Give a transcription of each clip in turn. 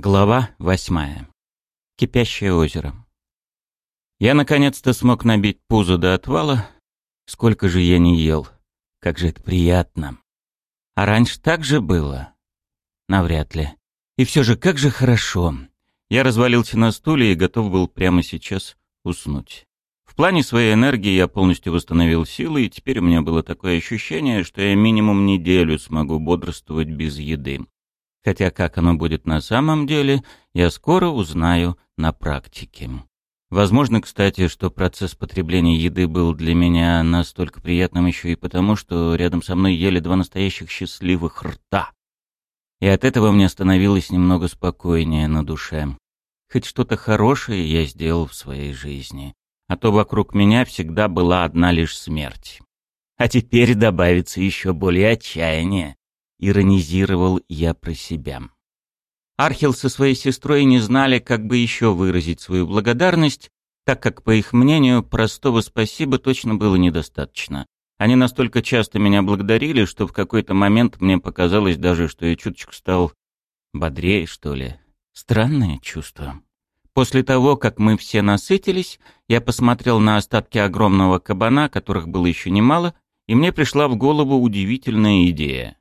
Глава восьмая. Кипящее озеро. Я наконец-то смог набить пузо до отвала. Сколько же я не ел. Как же это приятно. А раньше так же было? Навряд ли. И все же, как же хорошо. Я развалился на стуле и готов был прямо сейчас уснуть. В плане своей энергии я полностью восстановил силы, и теперь у меня было такое ощущение, что я минимум неделю смогу бодрствовать без еды. Хотя как оно будет на самом деле, я скоро узнаю на практике. Возможно, кстати, что процесс потребления еды был для меня настолько приятным еще и потому, что рядом со мной ели два настоящих счастливых рта. И от этого мне становилось немного спокойнее на душе. Хоть что-то хорошее я сделал в своей жизни. А то вокруг меня всегда была одна лишь смерть. А теперь добавится еще более отчаяние. Иронизировал я про себя. Архил со своей сестрой не знали, как бы еще выразить свою благодарность, так как, по их мнению, простого спасибо точно было недостаточно. Они настолько часто меня благодарили, что в какой-то момент мне показалось даже, что я чуточку стал бодрее, что ли. Странное чувство. После того, как мы все насытились, я посмотрел на остатки огромного кабана, которых было еще немало, и мне пришла в голову удивительная идея.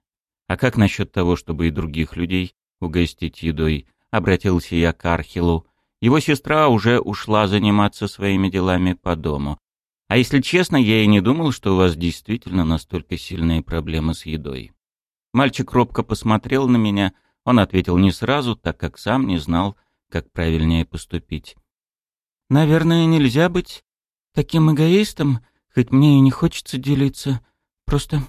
А как насчет того, чтобы и других людей угостить едой? Обратился я к Архилу. Его сестра уже ушла заниматься своими делами по дому. А если честно, я и не думал, что у вас действительно настолько сильные проблемы с едой. Мальчик робко посмотрел на меня. Он ответил не сразу, так как сам не знал, как правильнее поступить. «Наверное, нельзя быть таким эгоистом, хоть мне и не хочется делиться. Просто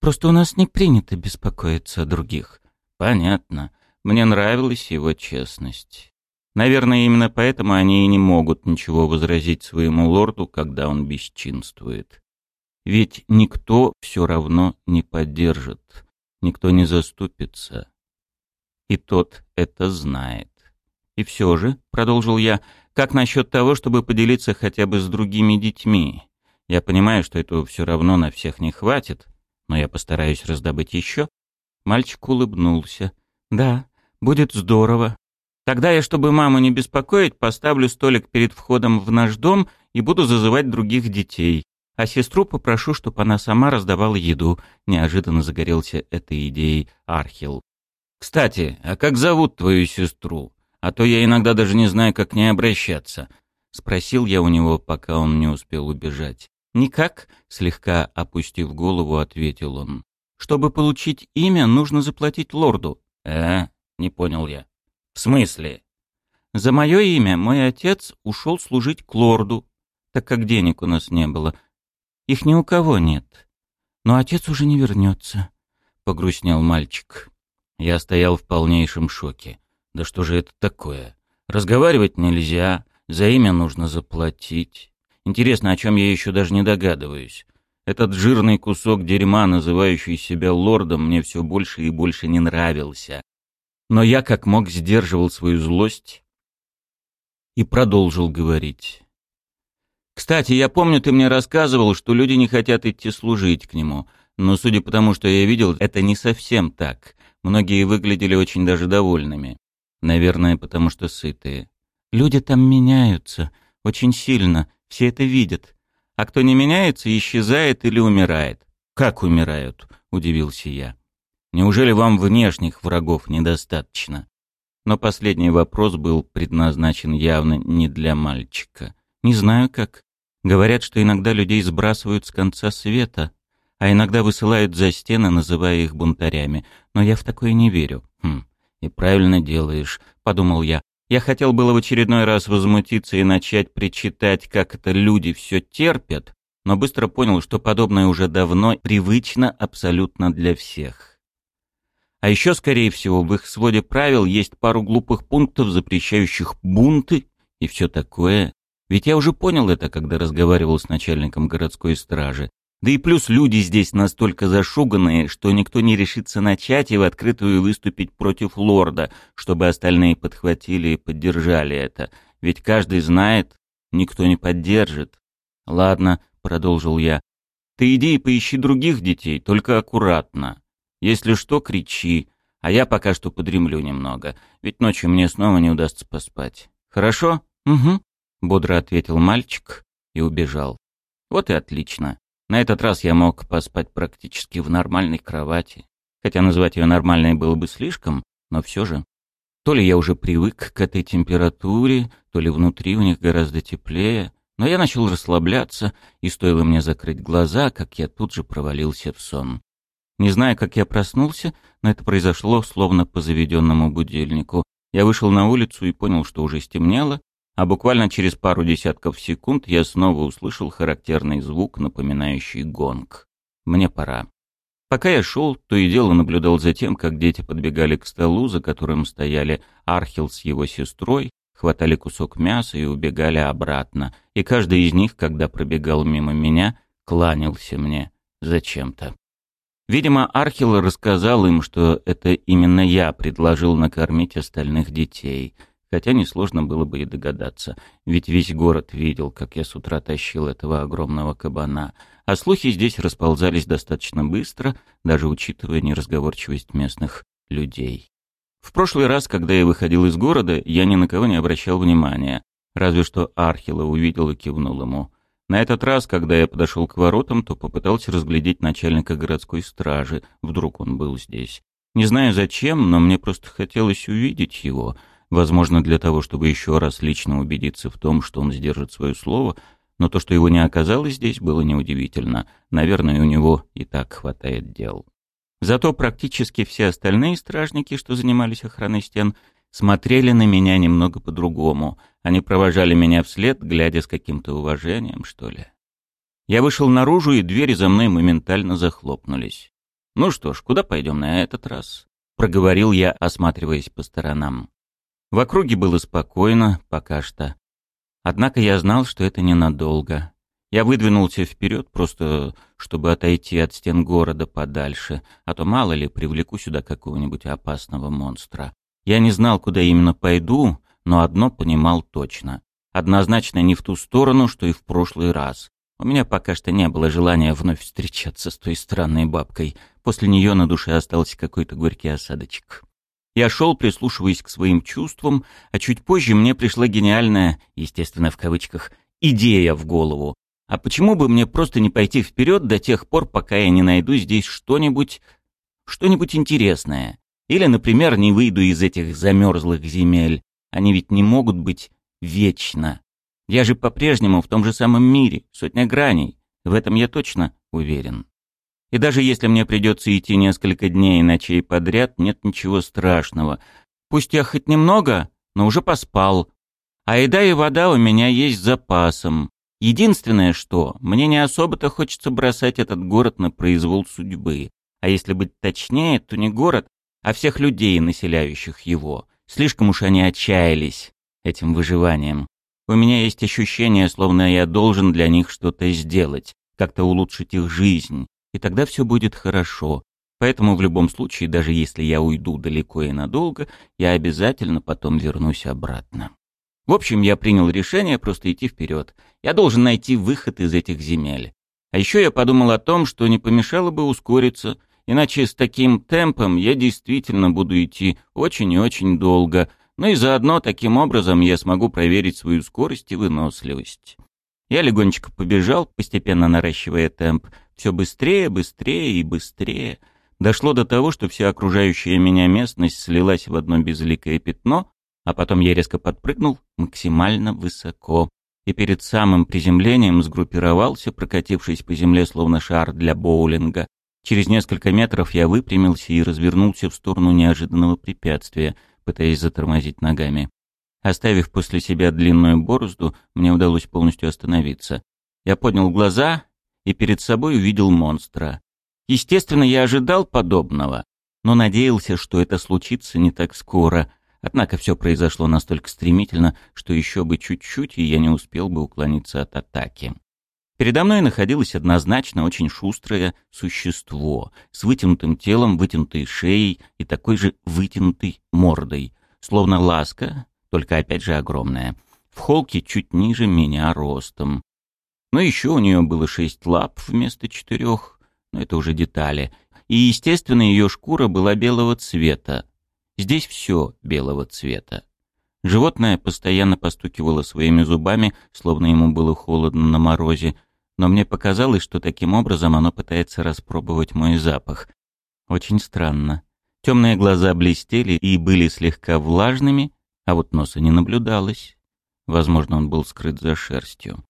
Просто у нас не принято беспокоиться о других. Понятно. Мне нравилась его честность. Наверное, именно поэтому они и не могут ничего возразить своему лорду, когда он бесчинствует. Ведь никто все равно не поддержит, никто не заступится. И тот это знает. И все же, — продолжил я, — как насчет того, чтобы поделиться хотя бы с другими детьми? Я понимаю, что этого все равно на всех не хватит, но я постараюсь раздобыть еще». Мальчик улыбнулся. «Да, будет здорово. Тогда я, чтобы маму не беспокоить, поставлю столик перед входом в наш дом и буду зазывать других детей. А сестру попрошу, чтобы она сама раздавала еду». Неожиданно загорелся этой идеей Архил. «Кстати, а как зовут твою сестру? А то я иногда даже не знаю, как к ней обращаться». Спросил я у него, пока он не успел убежать. «Никак», — слегка опустив голову, ответил он. «Чтобы получить имя, нужно заплатить лорду». «Э, не понял я». «В смысле?» «За мое имя мой отец ушел служить к лорду, так как денег у нас не было. Их ни у кого нет. Но отец уже не вернется», — погрустнел мальчик. Я стоял в полнейшем шоке. «Да что же это такое? Разговаривать нельзя, за имя нужно заплатить». Интересно, о чем я еще даже не догадываюсь. Этот жирный кусок дерьма, называющий себя лордом, мне все больше и больше не нравился. Но я как мог сдерживал свою злость и продолжил говорить. «Кстати, я помню, ты мне рассказывал, что люди не хотят идти служить к нему, но судя по тому, что я видел, это не совсем так. Многие выглядели очень даже довольными. Наверное, потому что сытые. Люди там меняются, очень сильно, все это видят. А кто не меняется, исчезает или умирает. Как умирают? Удивился я. Неужели вам внешних врагов недостаточно? Но последний вопрос был предназначен явно не для мальчика. Не знаю как. Говорят, что иногда людей сбрасывают с конца света, а иногда высылают за стены, называя их бунтарями. Но я в такое не верю. Хм, и правильно делаешь, подумал я. Я хотел было в очередной раз возмутиться и начать причитать, как это люди все терпят, но быстро понял, что подобное уже давно привычно абсолютно для всех. А еще, скорее всего, в их своде правил есть пару глупых пунктов, запрещающих бунты и все такое. Ведь я уже понял это, когда разговаривал с начальником городской стражи. Да и плюс люди здесь настолько зашуганные, что никто не решится начать и в открытую выступить против лорда, чтобы остальные подхватили и поддержали это. Ведь каждый знает, никто не поддержит. «Ладно», — продолжил я, — «ты иди и поищи других детей, только аккуратно. Если что, кричи, А я пока что подремлю немного, ведь ночью мне снова не удастся поспать. Хорошо? Угу. Бодро ответил мальчик и убежал. Вот и отлично. На этот раз я мог поспать практически в нормальной кровати. Хотя назвать ее нормальной было бы слишком, но все же. То ли я уже привык к этой температуре, то ли внутри у них гораздо теплее, но я начал расслабляться, и стоило мне закрыть глаза, как я тут же провалился в сон. Не знаю, как я проснулся, но это произошло словно по заведенному будильнику. Я вышел на улицу и понял, что уже стемнело, а буквально через пару десятков секунд я снова услышал характерный звук, напоминающий гонг. Мне пора. Пока я шел, то и дело наблюдал за тем, как дети подбегали к столу, за которым стояли Архил с его сестрой, хватали кусок мяса и убегали обратно, и каждый из них, когда пробегал мимо меня, кланялся мне зачем-то. Видимо, Архил рассказал им, что это именно я предложил накормить остальных детей, хотя несложно было бы и догадаться, ведь весь город видел, как я с утра тащил этого огромного кабана, а слухи здесь расползались достаточно быстро, даже учитывая неразговорчивость местных людей. В прошлый раз, когда я выходил из города, я ни на кого не обращал внимания, разве что Архила увидел и кивнул ему. На этот раз, когда я подошел к воротам, то попытался разглядеть начальника городской стражи, вдруг он был здесь. Не знаю зачем, но мне просто хотелось увидеть его, возможно, для того, чтобы еще раз лично убедиться в том, что он сдержит свое слово, но то, что его не оказалось здесь, было неудивительно. Наверное, у него и так хватает дел. Зато практически все остальные стражники, что занимались охраной стен, смотрели на меня немного по-другому. Они провожали меня вслед, глядя с каким-то уважением, что ли. Я вышел наружу, и двери за мной моментально захлопнулись. «Ну что ж, куда пойдем на этот раз?» — проговорил я, осматриваясь по сторонам. В округе было спокойно, пока что. Однако я знал, что это ненадолго. Я выдвинулся вперед, просто чтобы отойти от стен города подальше, а то мало ли привлеку сюда какого-нибудь опасного монстра. Я не знал, куда именно пойду, но одно понимал точно. Однозначно не в ту сторону, что и в прошлый раз. У меня пока что не было желания вновь встречаться с той странной бабкой. После нее на душе остался какой-то горький осадочек. Я шел, прислушиваясь к своим чувствам, а чуть позже мне пришла гениальная, естественно, в кавычках, идея в голову. А почему бы мне просто не пойти вперед до тех пор, пока я не найду здесь что-нибудь, что-нибудь интересное? Или, например, не выйду из этих замерзлых земель. Они ведь не могут быть вечно. Я же по-прежнему в том же самом мире, сотня граней. В этом я точно уверен. И даже если мне придется идти несколько дней и ночей подряд, нет ничего страшного. Пусть я хоть немного, но уже поспал. А еда и вода у меня есть запасом. Единственное что, мне не особо-то хочется бросать этот город на произвол судьбы. А если быть точнее, то не город, а всех людей, населяющих его. Слишком уж они отчаялись этим выживанием. У меня есть ощущение, словно я должен для них что-то сделать, как-то улучшить их жизнь, и тогда все будет хорошо. Поэтому в любом случае, даже если я уйду далеко и надолго, я обязательно потом вернусь обратно. В общем, я принял решение просто идти вперед. Я должен найти выход из этих земель. А еще я подумал о том, что не помешало бы ускориться Иначе с таким темпом я действительно буду идти очень и очень долго, ну и заодно таким образом я смогу проверить свою скорость и выносливость. Я легонечко побежал, постепенно наращивая темп, все быстрее, быстрее и быстрее. Дошло до того, что вся окружающая меня местность слилась в одно безликое пятно, а потом я резко подпрыгнул максимально высоко и перед самым приземлением сгруппировался, прокатившись по земле словно шар для боулинга, Через несколько метров я выпрямился и развернулся в сторону неожиданного препятствия, пытаясь затормозить ногами. Оставив после себя длинную борозду, мне удалось полностью остановиться. Я поднял глаза и перед собой увидел монстра. Естественно, я ожидал подобного, но надеялся, что это случится не так скоро. Однако все произошло настолько стремительно, что еще бы чуть-чуть, и я не успел бы уклониться от атаки. Передо мной находилось однозначно очень шустрое существо с вытянутым телом, вытянутой шеей и такой же вытянутой мордой, словно ласка, только опять же огромная. В холке чуть ниже меня ростом. Но еще у нее было шесть лап вместо четырех, но это уже детали. и, естественно, ее шкура была белого цвета. Здесь все белого цвета. Животное постоянно постукивало своими зубами, словно ему было холодно на морозе, но мне показалось, что таким образом оно пытается распробовать мой запах. Очень странно. Темные глаза блестели и были слегка влажными, а вот носа не наблюдалось. Возможно, он был скрыт за шерстью.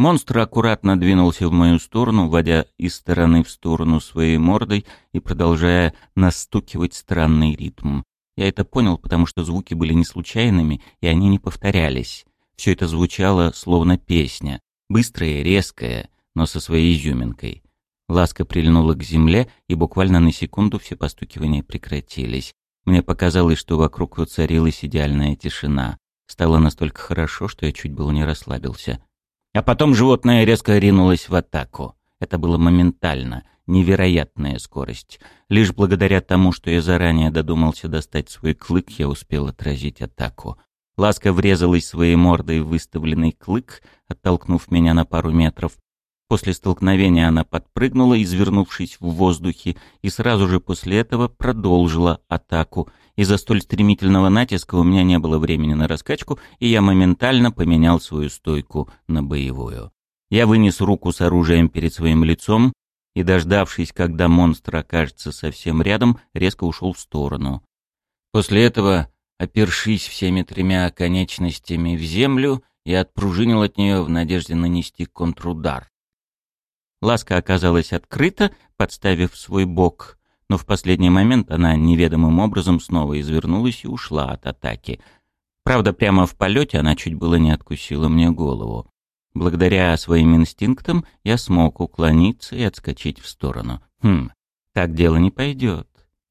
Монстр аккуратно двинулся в мою сторону, водя из стороны в сторону своей мордой и продолжая настукивать странный ритм. Я это понял, потому что звуки были не случайными, и они не повторялись. Все это звучало словно песня, быстрая, резкая, но со своей изюминкой. Ласка прильнула к земле, и буквально на секунду все постукивания прекратились. Мне показалось, что вокруг воцарилась идеальная тишина. Стало настолько хорошо, что я чуть было не расслабился. А потом животное резко ринулось в атаку. Это было моментально, невероятная скорость. Лишь благодаря тому, что я заранее додумался достать свой клык, я успел отразить атаку. Ласка врезалась своей мордой в выставленный клык, оттолкнув меня на пару метров. После столкновения она подпрыгнула, извернувшись в воздухе, и сразу же после этого продолжила атаку. Из-за столь стремительного натиска у меня не было времени на раскачку, и я моментально поменял свою стойку на боевую. Я вынес руку с оружием перед своим лицом и, дождавшись, когда монстр окажется совсем рядом, резко ушел в сторону. После этого, опершись всеми тремя конечностями в землю, я отпружинил от нее в надежде нанести контрудар. Ласка оказалась открыта, подставив свой бок, но в последний момент она неведомым образом снова извернулась и ушла от атаки. Правда, прямо в полете она чуть было не откусила мне голову. Благодаря своим инстинктам я смог уклониться и отскочить в сторону. Хм, так дело не пойдет.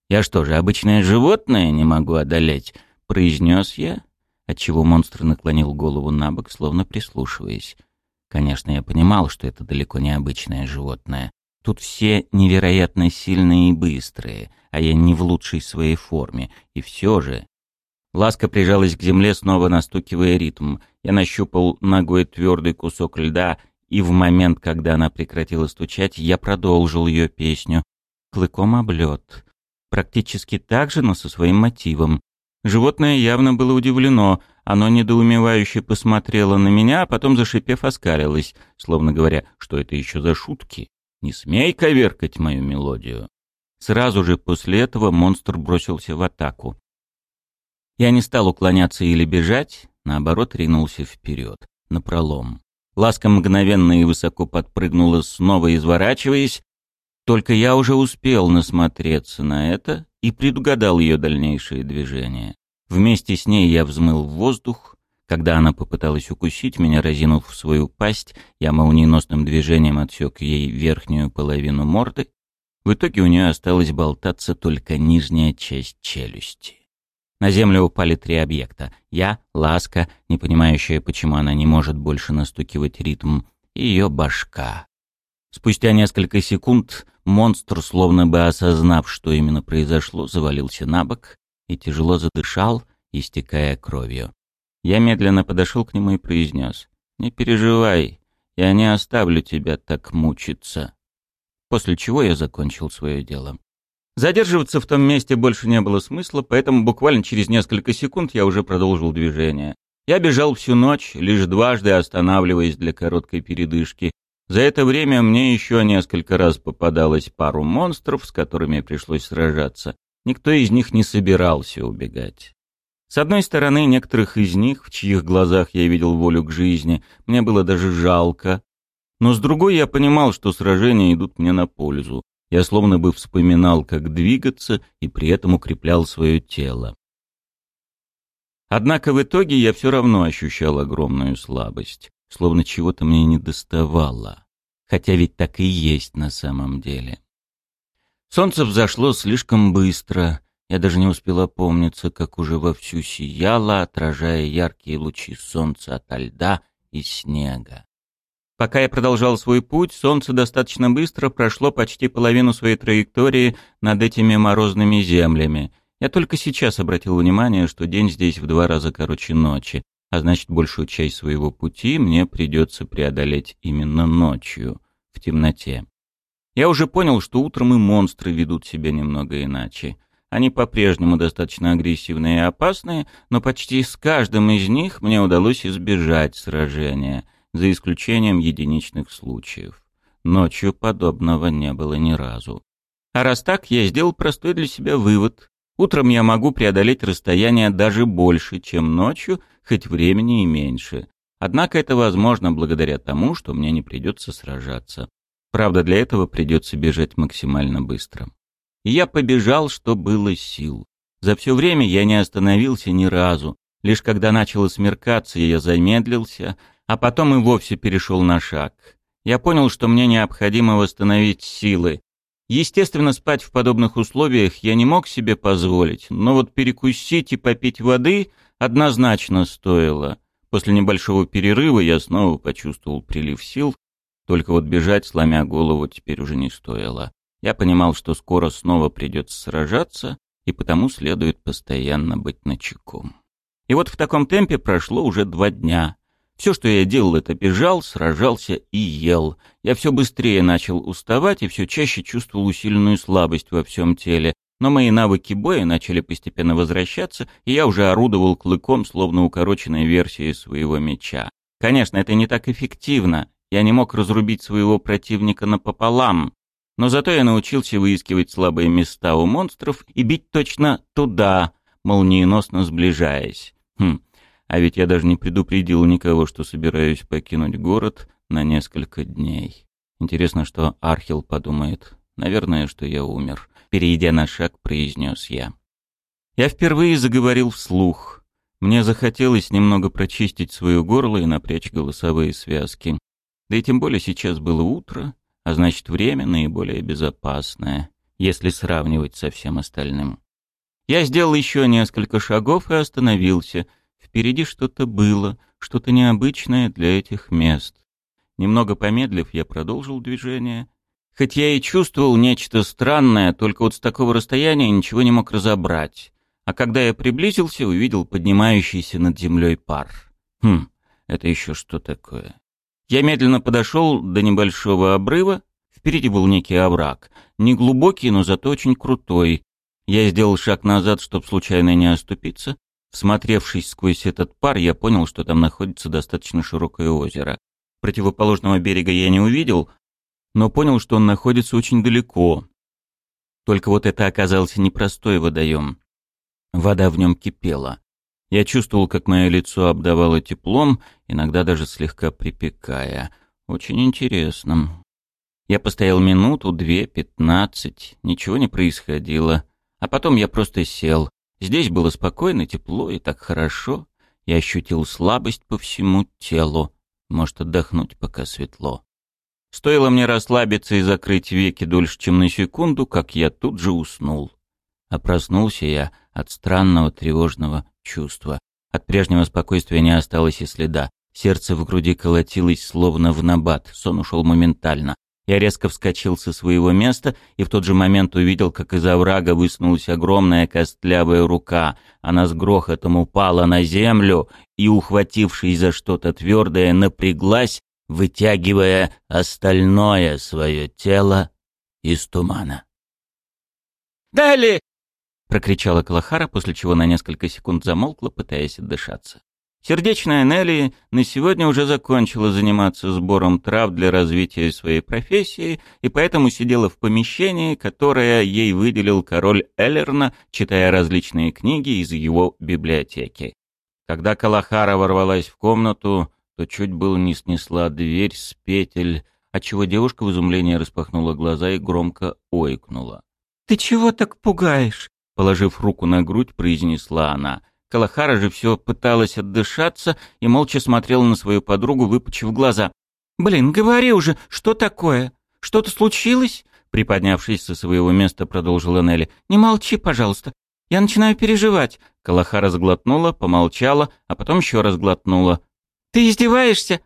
Я что же, обычное животное не могу одолеть? Произнес я, отчего монстр наклонил голову на бок, словно прислушиваясь. Конечно, я понимал, что это далеко не обычное животное. Тут все невероятно сильные и быстрые, а я не в лучшей своей форме. И все же Ласка прижалась к земле, снова настукивая ритм. Я нащупал ногой твердый кусок льда, и в момент, когда она прекратила стучать, я продолжил ее песню. Клыком облет. Практически так же, но со своим мотивом. Животное явно было удивлено. Оно недоумевающе посмотрело на меня, а потом, зашипев, оскалилось, словно говоря, что это еще за шутки. «Не смей коверкать мою мелодию». Сразу же после этого монстр бросился в атаку. Я не стал уклоняться или бежать, наоборот, ринулся вперед, на пролом. Ласка мгновенно и высоко подпрыгнула, снова изворачиваясь. Только я уже успел насмотреться на это и предугадал ее дальнейшие движения. Вместе с ней я взмыл в воздух. Когда она попыталась укусить меня, разинув свою пасть, я молниеносным движением отсек ей верхнюю половину морды. В итоге у нее осталась болтаться только нижняя часть челюсти. На землю упали три объекта. Я, Ласка, не понимающая, почему она не может больше настукивать ритм, и ее башка. Спустя несколько секунд монстр, словно бы осознав, что именно произошло, завалился на бок и тяжело задышал, истекая кровью. Я медленно подошел к нему и произнес. «Не переживай, я не оставлю тебя так мучиться». После чего я закончил свое дело. Задерживаться в том месте больше не было смысла, поэтому буквально через несколько секунд я уже продолжил движение. Я бежал всю ночь, лишь дважды останавливаясь для короткой передышки. За это время мне еще несколько раз попадалось пару монстров, с которыми пришлось сражаться. Никто из них не собирался убегать. С одной стороны, некоторых из них, в чьих глазах я видел волю к жизни, мне было даже жалко. Но с другой я понимал, что сражения идут мне на пользу. Я словно бы вспоминал, как двигаться, и при этом укреплял свое тело. Однако в итоге я все равно ощущал огромную слабость, словно чего-то мне не доставало. Хотя ведь так и есть на самом деле. Солнце взошло слишком быстро. Я даже не успел опомниться, как уже вовсю сияло, отражая яркие лучи солнца ото льда и снега. Пока я продолжал свой путь, солнце достаточно быстро прошло почти половину своей траектории над этими морозными землями. Я только сейчас обратил внимание, что день здесь в два раза короче ночи, а значит, большую часть своего пути мне придется преодолеть именно ночью, в темноте. Я уже понял, что утром и монстры ведут себя немного иначе. Они по-прежнему достаточно агрессивные и опасные, но почти с каждым из них мне удалось избежать сражения, за исключением единичных случаев. Ночью подобного не было ни разу. А раз так, я сделал простой для себя вывод. Утром я могу преодолеть расстояние даже больше, чем ночью, хоть времени и меньше. Однако это возможно благодаря тому, что мне не придется сражаться. Правда, для этого придется бежать максимально быстро. Я побежал, что было сил. За все время я не остановился ни разу. Лишь когда начало смеркаться, я замедлился, а потом и вовсе перешел на шаг. Я понял, что мне необходимо восстановить силы. Естественно, спать в подобных условиях я не мог себе позволить, но вот перекусить и попить воды однозначно стоило. После небольшого перерыва я снова почувствовал прилив сил, только вот бежать, сломя голову, теперь уже не стоило. Я понимал, что скоро снова придется сражаться, и потому следует постоянно быть начеку. И вот в таком темпе прошло уже два дня. Все, что я делал, это бежал, сражался и ел. Я все быстрее начал уставать и все чаще чувствовал усиленную слабость во всем теле, но мои навыки боя начали постепенно возвращаться, и я уже орудовал клыком, словно укороченной версией своего меча. Конечно, это не так эффективно. Я не мог разрубить своего противника напополам, но зато я научился выискивать слабые места у монстров и бить точно туда, молниеносно сближаясь. Хм, а ведь я даже не предупредил никого, что собираюсь покинуть город на несколько дней. Интересно, что Архил подумает. Наверное, что я умер перейдя на шаг, произнес я. Я впервые заговорил вслух. Мне захотелось немного прочистить свое горло и напрячь голосовые связки. Да и тем более сейчас было утро, а значит время наиболее безопасное, если сравнивать со всем остальным. Я сделал еще несколько шагов и остановился. Впереди что-то было, что-то необычное для этих мест. Немного помедлив, я продолжил движение — Хоть я и чувствовал нечто странное, только вот с такого расстояния ничего не мог разобрать. А когда я приблизился, увидел поднимающийся над землей пар. Хм, это еще что такое? Я медленно подошел до небольшого обрыва. Впереди был некий овраг. Не глубокий, но зато очень крутой. Я сделал шаг назад, чтобы случайно не оступиться. Всмотревшись сквозь этот пар, я понял, что там находится достаточно широкое озеро. Противоположного берега я не увидел, но понял, что он находится очень далеко. Только вот это оказался непростой водоем. Вода в нем кипела. Я чувствовал, как мое лицо обдавало теплом, иногда даже слегка припекая. Очень интересно. Я постоял минуту, две, пятнадцать, ничего не происходило. А потом я просто сел. Здесь было спокойно, тепло и так хорошо. Я ощутил слабость по всему телу. Может, отдохнуть, пока светло. Стоило мне расслабиться и закрыть веки дольше, чем на секунду, как я тут же уснул. А проснулся я от странного тревожного чувства. От прежнего спокойствия не осталось и следа. Сердце в груди колотилось словно в набат, сон ушел моментально. Я резко вскочил со своего места и в тот же момент увидел, как из оврага высунулась огромная костлявая рука. Она с грохотом упала на землю и, ухватившись за что-то твердое, напряглась вытягивая остальное свое тело из тумана. «Дали!» — прокричала Калахара, после чего на несколько секунд замолкла, пытаясь отдышаться. Сердечная Нелли на сегодня уже закончила заниматься сбором трав для развития своей профессии и поэтому сидела в помещении, которое ей выделил король Эллерна, читая различные книги из его библиотеки. Когда Калахара ворвалась в комнату, то чуть было не снесла дверь с петель, отчего девушка в изумлении распахнула глаза и громко ойкнула. «Ты чего так пугаешь?» Положив руку на грудь, произнесла она. Калахара же все пыталась отдышаться и молча смотрела на свою подругу, выпучив глаза. «Блин, говори уже, что такое? Что-то случилось?» Приподнявшись со своего места, продолжила Нелли. «Не молчи, пожалуйста. Я начинаю переживать». Калахара сглотнула, помолчала, а потом еще раз глотнула. Ты издеваешься?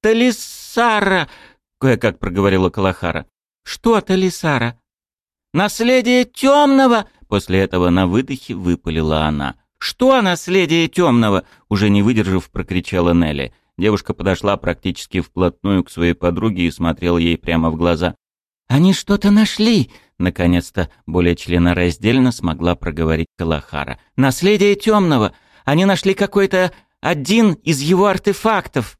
Талисара, кое-как проговорила Калахара. Что Талисара? Наследие темного! После этого на выдохе выпалила она. Что наследие темного? Уже не выдержав, прокричала Нелли. Девушка подошла практически вплотную к своей подруге и смотрела ей прямо в глаза. Они что-то нашли!» Наконец-то более членораздельно смогла проговорить Калахара. «Наследие темного! Они нашли какой-то один из его артефактов!»